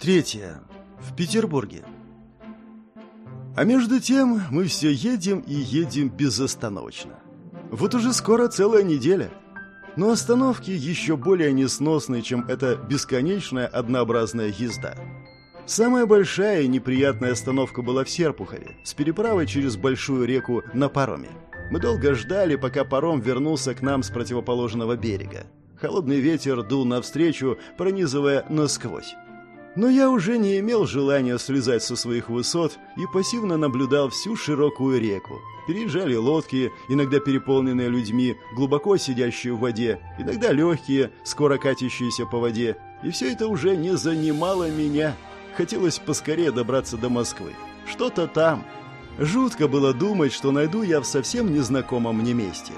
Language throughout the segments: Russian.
Третье. В Петербурге. А между тем мы все едем и едем безостановочно. Вот уже скоро целая неделя. Но остановки еще более несносные, чем эта бесконечная однообразная езда. Самая большая и неприятная остановка была в Серпухове, с переправой через большую реку на пароме. Мы долго ждали, пока паром вернулся к нам с противоположного берега. Холодный ветер дул навстречу, пронизывая насквозь. Но я уже не имел желания слезать со своих высот и пассивно наблюдал всю широкую реку. Переезжали лодки, иногда переполненные людьми, глубоко сидящие в воде, иногда легкие, скоро катящиеся по воде. И все это уже не занимало меня. Хотелось поскорее добраться до Москвы. Что-то там. Жутко было думать, что найду я в совсем незнакомом мне месте.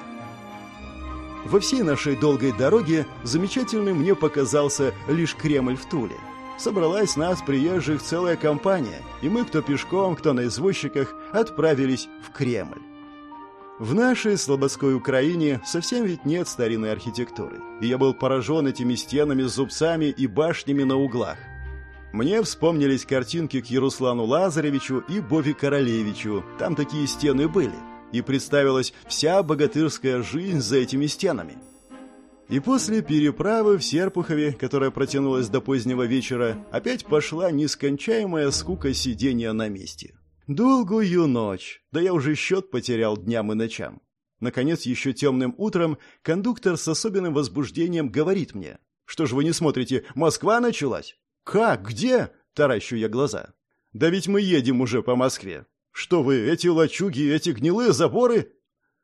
Во всей нашей долгой дороге замечательным мне показался лишь Кремль в Туле собралась нас, приезжих, целая компания, и мы, кто пешком, кто на извозчиках, отправились в Кремль. В нашей слободской Украине совсем ведь нет старинной архитектуры, и я был поражен этими стенами с зубцами и башнями на углах. Мне вспомнились картинки к Яруслану Лазаревичу и Бови Королевичу, там такие стены были, и представилась вся богатырская жизнь за этими стенами – и после переправы в Серпухове, которая протянулась до позднего вечера, опять пошла нескончаемая скука сидения на месте. Долгую ночь, да я уже счет потерял дням и ночам. Наконец, еще темным утром кондуктор с особенным возбуждением говорит мне. «Что ж вы не смотрите, Москва началась?» «Как? Где?» – таращу я глаза. «Да ведь мы едем уже по Москве. Что вы, эти лачуги, эти гнилые заборы?»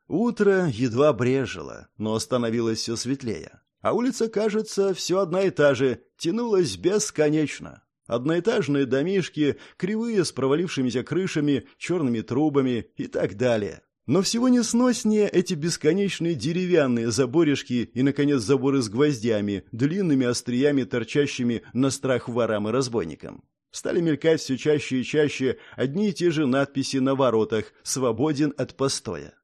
Утро едва брежило, но становилось все светлее. А улица, кажется, все одна и та же, тянулась бесконечно. Одноэтажные домишки, кривые с провалившимися крышами, черными трубами и так далее. Но всего несноснее эти бесконечные деревянные заборишки и, наконец, заборы с гвоздями, длинными остриями, торчащими на страх ворам и разбойникам. Стали мелькать все чаще и чаще одни и те же надписи на воротах «Свободен от постоя».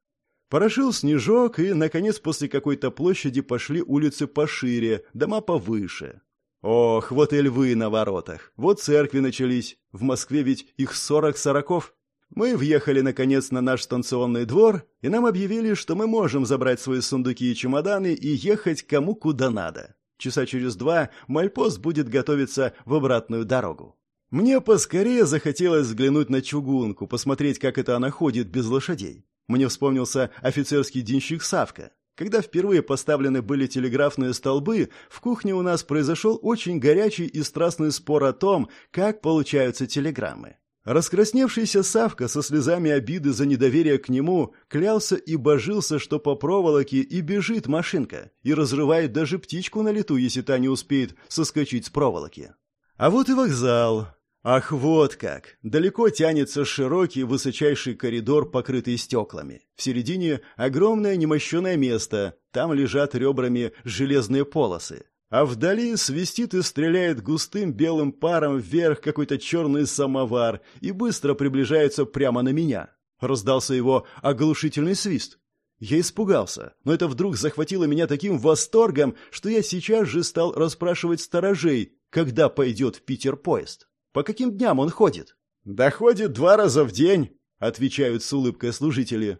Порошил снежок, и, наконец, после какой-то площади пошли улицы пошире, дома повыше. Ох, вот и львы на воротах, вот церкви начались. В Москве ведь их сорок сороков. Мы въехали, наконец, на наш станционный двор, и нам объявили, что мы можем забрать свои сундуки и чемоданы и ехать кому куда надо. Часа через два мальпост будет готовиться в обратную дорогу. Мне поскорее захотелось взглянуть на чугунку, посмотреть, как это она ходит без лошадей. Мне вспомнился офицерский денщик Савка. Когда впервые поставлены были телеграфные столбы, в кухне у нас произошел очень горячий и страстный спор о том, как получаются телеграммы. Раскрасневшийся Савка со слезами обиды за недоверие к нему клялся и божился, что по проволоке и бежит машинка, и разрывает даже птичку на лету, если та не успеет соскочить с проволоки. А вот и вокзал. Ах, вот как! Далеко тянется широкий высочайший коридор, покрытый стеклами. В середине огромное немощенное место, там лежат ребрами железные полосы. А вдали свистит и стреляет густым белым паром вверх какой-то черный самовар и быстро приближается прямо на меня. Раздался его оглушительный свист. Я испугался, но это вдруг захватило меня таким восторгом, что я сейчас же стал расспрашивать сторожей, когда пойдет в Питер поезд. По каким дням он ходит? Да ходит два раза в день, отвечают с улыбкой служители.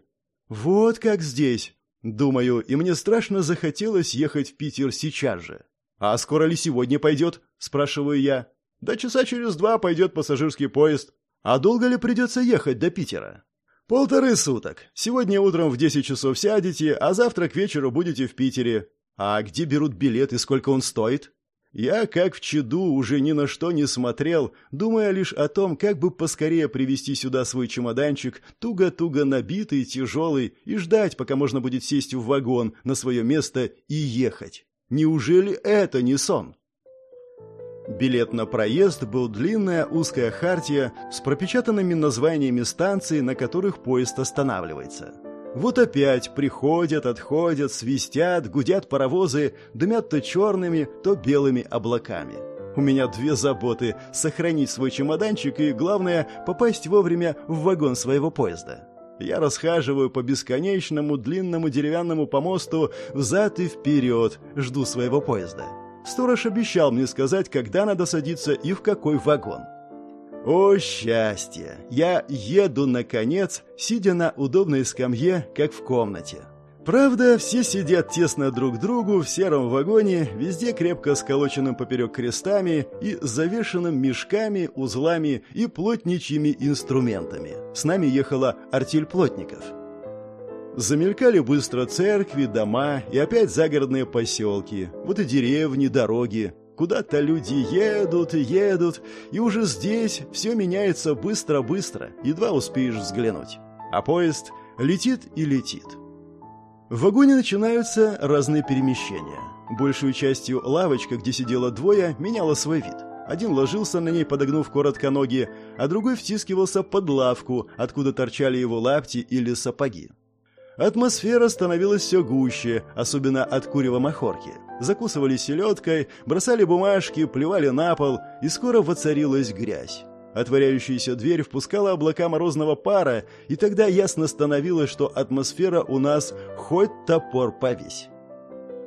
Вот как здесь. Думаю, и мне страшно захотелось ехать в Питер сейчас же. А скоро ли сегодня пойдет? Спрашиваю я. Да часа через два пойдет пассажирский поезд. А долго ли придется ехать до Питера? Полторы суток. Сегодня утром в десять часов сядете, а завтра к вечеру будете в Питере. А где берут билет и сколько он стоит? Я, как в чаду, уже ни на что не смотрел, думая лишь о том, как бы поскорее привезти сюда свой чемоданчик, туго-туго набитый, тяжелый, и ждать, пока можно будет сесть в вагон на свое место и ехать. Неужели это не сон? Билет на проезд был длинная узкая хартия с пропечатанными названиями станций, на которых поезд останавливается. Вот опять приходят, отходят, свистят, гудят паровозы, дымят то черными, то белыми облаками. У меня две заботы – сохранить свой чемоданчик и, главное, попасть вовремя в вагон своего поезда. Я расхаживаю по бесконечному длинному деревянному помосту взад и вперед, жду своего поезда. Сторож обещал мне сказать, когда надо садиться и в какой вагон. О, счастье! Я еду, наконец, сидя на удобной скамье, как в комнате. Правда, все сидят тесно друг к другу в сером вагоне, везде крепко сколоченным поперек крестами и завешенным мешками, узлами и плотничьими инструментами. С нами ехала артель плотников. Замелькали быстро церкви, дома и опять загородные поселки. Вот и деревни, дороги. Куда-то люди едут и едут, и уже здесь все меняется быстро-быстро, едва успеешь взглянуть. А поезд летит и летит. В вагоне начинаются разные перемещения. Большую частью лавочка, где сидело двое, меняла свой вид. Один ложился на ней, подогнув коротко ноги, а другой втискивался под лавку, откуда торчали его лапти или сапоги. Атмосфера становилась все гуще, особенно от курева махорки. Закусывали селедкой, бросали бумажки, плевали на пол, и скоро воцарилась грязь. Отворяющаяся дверь впускала облака морозного пара, и тогда ясно становилось, что атмосфера у нас хоть топор повесь.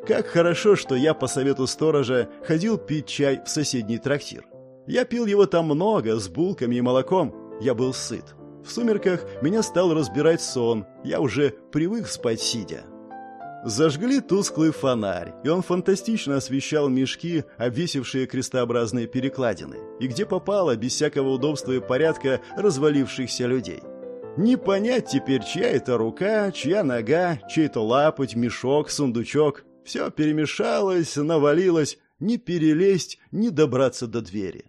Как хорошо, что я по совету сторожа ходил пить чай в соседний трактир. Я пил его там много, с булками и молоком. Я был сыт. В сумерках меня стал разбирать сон, я уже привык спать сидя. Зажгли тусклый фонарь, и он фантастично освещал мешки, обвесившие крестообразные перекладины, и где попало, без всякого удобства и порядка, развалившихся людей. Не понять теперь, чья это рука, чья нога, чей-то лапоть, мешок, сундучок. Все перемешалось, навалилось, не перелезть, не добраться до двери.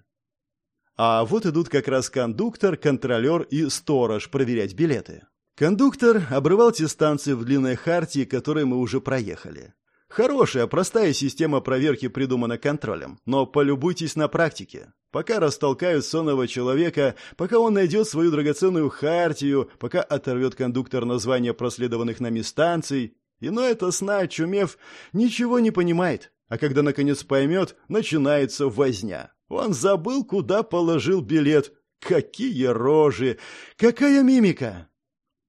А вот идут как раз кондуктор, контролер и сторож проверять билеты. Кондуктор обрывал те станции в длинной хартии, которые мы уже проехали. Хорошая, простая система проверки придумана контролем, но полюбуйтесь на практике. Пока растолкают сонного человека, пока он найдет свою драгоценную хартию, пока оторвет кондуктор названия проследованных нами станций, иной это сна, чумев, ничего не понимает, а когда наконец поймет, начинается возня. Он забыл, куда положил билет. Какие рожи! Какая мимика!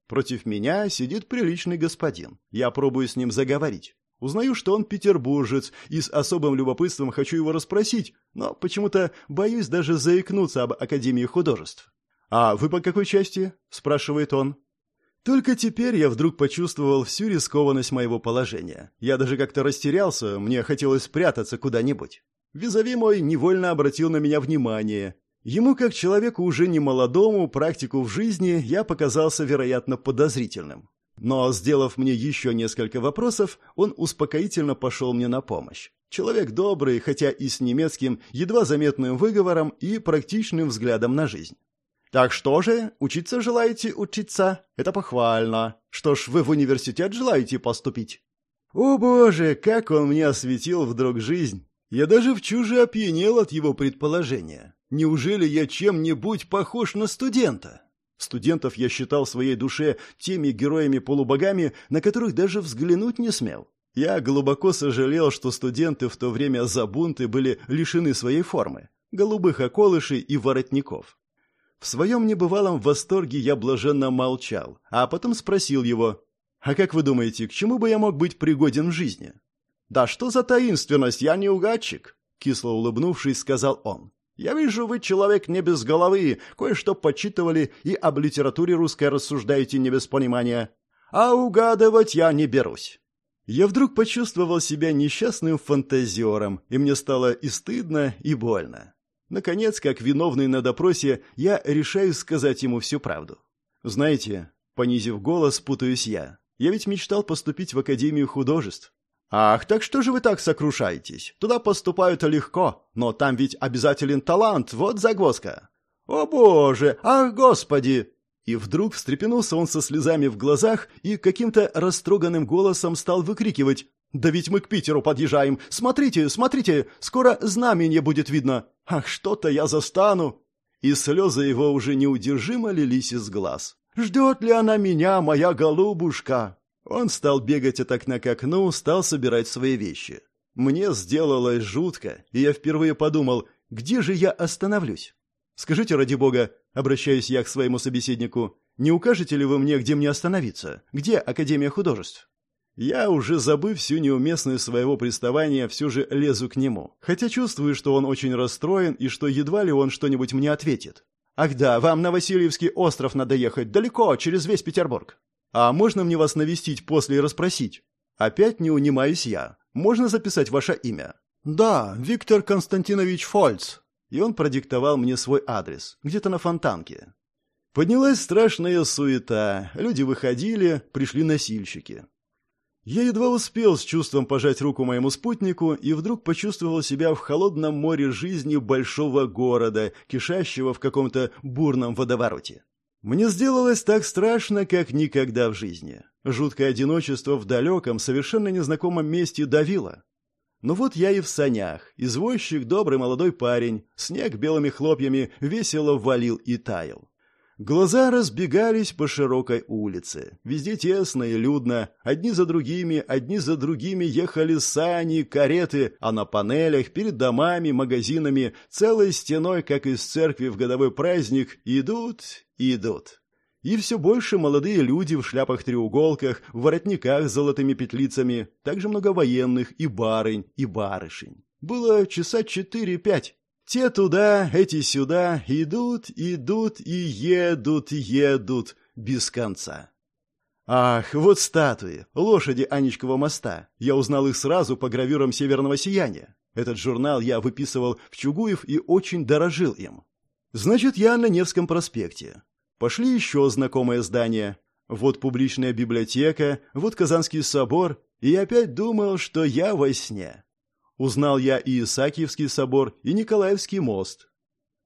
Против меня сидит приличный господин. Я пробую с ним заговорить. Узнаю, что он петербуржец, и с особым любопытством хочу его расспросить, но почему-то боюсь даже заикнуться об Академии художеств. «А вы по какой части?» – спрашивает он. Только теперь я вдруг почувствовал всю рискованность моего положения. Я даже как-то растерялся, мне хотелось спрятаться куда-нибудь. Визави мой невольно обратил на меня внимание. Ему, как человеку уже не молодому, практику в жизни, я показался, вероятно, подозрительным. Но, сделав мне еще несколько вопросов, он успокоительно пошел мне на помощь. Человек добрый, хотя и с немецким, едва заметным выговором и практичным взглядом на жизнь. «Так что же, учиться желаете учиться? Это похвально. Что ж, вы в университет желаете поступить?» О боже, как он мне осветил вдруг жизнь! Я даже в чуже опьянел от его предположения. Неужели я чем-нибудь похож на студента? Студентов я считал в своей душе теми героями-полубогами, на которых даже взглянуть не смел. Я глубоко сожалел, что студенты в то время за бунты были лишены своей формы – голубых околышей и воротников. В своем небывалом восторге я блаженно молчал, а потом спросил его, «А как вы думаете, к чему бы я мог быть пригоден в жизни?» «Да что за таинственность, я не угадчик!» Кисло улыбнувшись, сказал он. «Я вижу, вы человек не без головы, кое-что почитывали и об литературе русской рассуждаете не без понимания. А угадывать я не берусь». Я вдруг почувствовал себя несчастным фантазером, и мне стало и стыдно, и больно. Наконец, как виновный на допросе, я решаю сказать ему всю правду. «Знаете, понизив голос, путаюсь я. Я ведь мечтал поступить в Академию художеств. «Ах, так что же вы так сокрушаетесь? Туда поступают легко, но там ведь обязателен талант, вот загвоздка». «О боже! Ах, господи!» И вдруг встрепенулся он со слезами в глазах и каким-то растроганным голосом стал выкрикивать «Да ведь мы к Питеру подъезжаем! Смотрите, смотрите! Скоро знамение будет видно! Ах, что-то я застану!» И слезы его уже неудержимо лились из глаз. «Ждет ли она меня, моя голубушка?» Он стал бегать от окна к окну, стал собирать свои вещи. Мне сделалось жутко, и я впервые подумал, где же я остановлюсь? Скажите, ради бога, обращаюсь я к своему собеседнику, не укажете ли вы мне, где мне остановиться? Где Академия художеств? Я, уже забыв всю неуместность своего приставания, все же лезу к нему, хотя чувствую, что он очень расстроен и что едва ли он что-нибудь мне ответит. «Ах да, вам на Васильевский остров надо ехать, далеко, через весь Петербург. А можно мне вас навестить после и расспросить?» Опять не унимаюсь я. Можно записать ваше имя? Да, Виктор Константинович Фольц. И он продиктовал мне свой адрес, где-то на Фонтанке. Поднялась страшная суета. Люди выходили, пришли носильщики. Я едва успел с чувством пожать руку моему спутнику и вдруг почувствовал себя в холодном море жизни большого города, кишащего в каком-то бурном водовороте. Мне сделалось так страшно, как никогда в жизни. Жуткое одиночество в далеком, совершенно незнакомом месте давило. Но вот я и в санях. Извозчик, добрый молодой парень, снег белыми хлопьями весело валил и таял. Глаза разбегались по широкой улице. Везде тесно и людно. Одни за другими, одни за другими ехали сани, кареты, а на панелях, перед домами, магазинами, целой стеной, как из церкви в годовой праздник, идут, идут. И все больше молодые люди в шляпах-треуголках, в воротниках с золотыми петлицами, также много военных и барынь, и барышень. Было часа четыре-пять. Те туда, эти сюда, идут, идут и едут, едут без конца. Ах, вот статуи, лошади Анечкова моста. Я узнал их сразу по гравюрам «Северного сияния». Этот журнал я выписывал в Чугуев и очень дорожил им. Значит, я на Невском проспекте. Пошли еще знакомые здания. Вот публичная библиотека, вот Казанский собор, и опять думал, что я во сне. Узнал я и Исаакиевский собор, и Николаевский мост.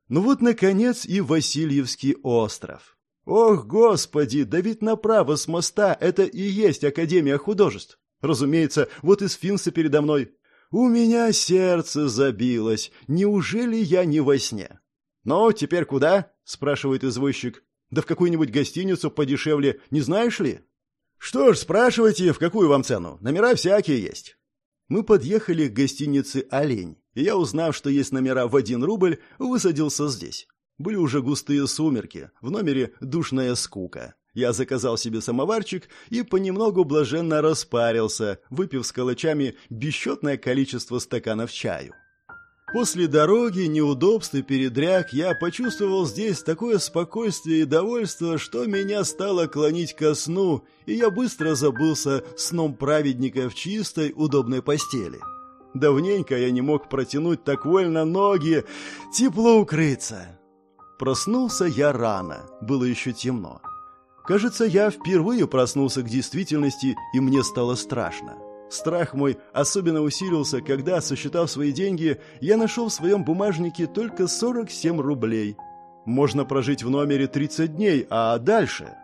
Ну вот, наконец, и Васильевский остров. Ох, господи, да ведь направо с моста это и есть Академия художеств. Разумеется, вот и сфинксы передо мной. У меня сердце забилось. Неужели я не во сне? «Ну, теперь куда?» – спрашивает извозчик. «Да в какую-нибудь гостиницу подешевле, не знаешь ли?» «Что ж, спрашивайте, в какую вам цену? Номера всякие есть». Мы подъехали к гостинице «Олень», и я, узнав, что есть номера в один рубль, высадился здесь. Были уже густые сумерки, в номере душная скука. Я заказал себе самоварчик и понемногу блаженно распарился, выпив с калачами бесчетное количество стаканов чаю. После дороги, неудобств и передряг я почувствовал здесь такое спокойствие и довольство, что меня стало клонить ко сну, и я быстро забылся сном праведника в чистой, удобной постели. Давненько я не мог протянуть так вольно ноги, тепло укрыться. Проснулся я рано, было еще темно. Кажется, я впервые проснулся к действительности, и мне стало страшно. Страх мой особенно усилился, когда, сосчитав свои деньги, я нашел в своем бумажнике только 47 рублей. Можно прожить в номере 30 дней, а дальше?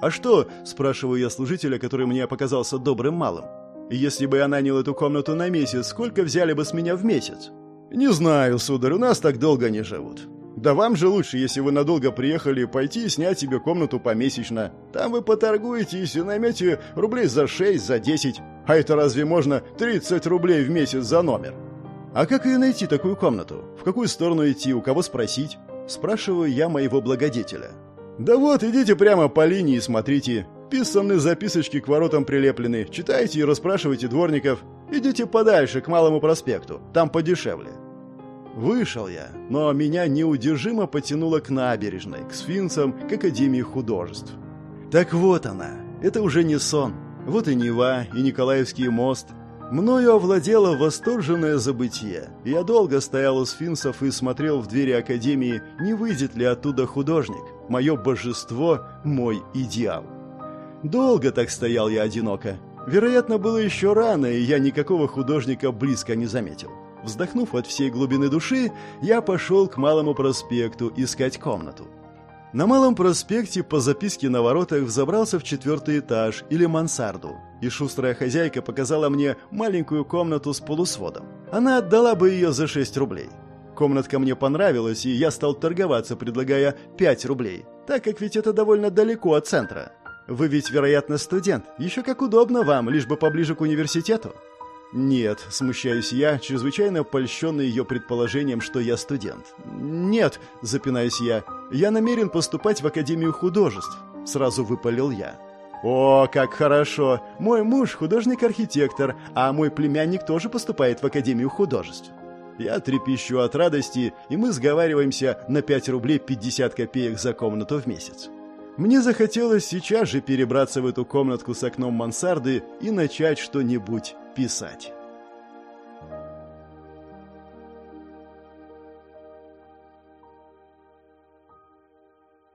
«А что?» – спрашиваю я служителя, который мне показался добрым малым. «Если бы я нанял эту комнату на месяц, сколько взяли бы с меня в месяц?» «Не знаю, сударь, у нас так долго не живут». «Да вам же лучше, если вы надолго приехали, пойти и снять себе комнату помесячно. Там вы поторгуетесь и наймете рублей за шесть, за десять. А это разве можно 30 рублей в месяц за номер? А как ее найти, такую комнату? В какую сторону идти, у кого спросить?» Спрашиваю я моего благодетеля. «Да вот, идите прямо по линии и смотрите. Писанные записочки к воротам прилеплены. Читайте и расспрашивайте дворников. Идите подальше, к Малому проспекту. Там подешевле». Вышел я, но меня неудержимо потянуло к набережной, к сфинксам, к Академии художеств. Так вот она, это уже не сон. Вот и Нева, и Николаевский мост. Мною овладело восторженное забытие. Я долго стоял у сфинксов и смотрел в двери Академии, не выйдет ли оттуда художник. Мое божество, мой идеал. Долго так стоял я одиноко. Вероятно, было еще рано, и я никакого художника близко не заметил. Вздохнув от всей глубины души, я пошел к Малому проспекту искать комнату. На Малом проспекте по записке на воротах взобрался в четвертый этаж или мансарду, и шустрая хозяйка показала мне маленькую комнату с полусводом. Она отдала бы ее за 6 рублей. Комнатка мне понравилась, и я стал торговаться, предлагая 5 рублей, так как ведь это довольно далеко от центра. Вы ведь, вероятно, студент. Еще как удобно вам, лишь бы поближе к университету. «Нет», — смущаюсь я, чрезвычайно польщенный ее предположением, что я студент. «Нет», — запинаюсь я, — «я намерен поступать в Академию художеств», — сразу выпалил я. «О, как хорошо! Мой муж художник-архитектор, а мой племянник тоже поступает в Академию художеств». Я трепещу от радости, и мы сговариваемся на 5 рублей 50 копеек за комнату в месяц. Мне захотелось сейчас же перебраться в эту комнатку с окном мансарды и начать что-нибудь писать.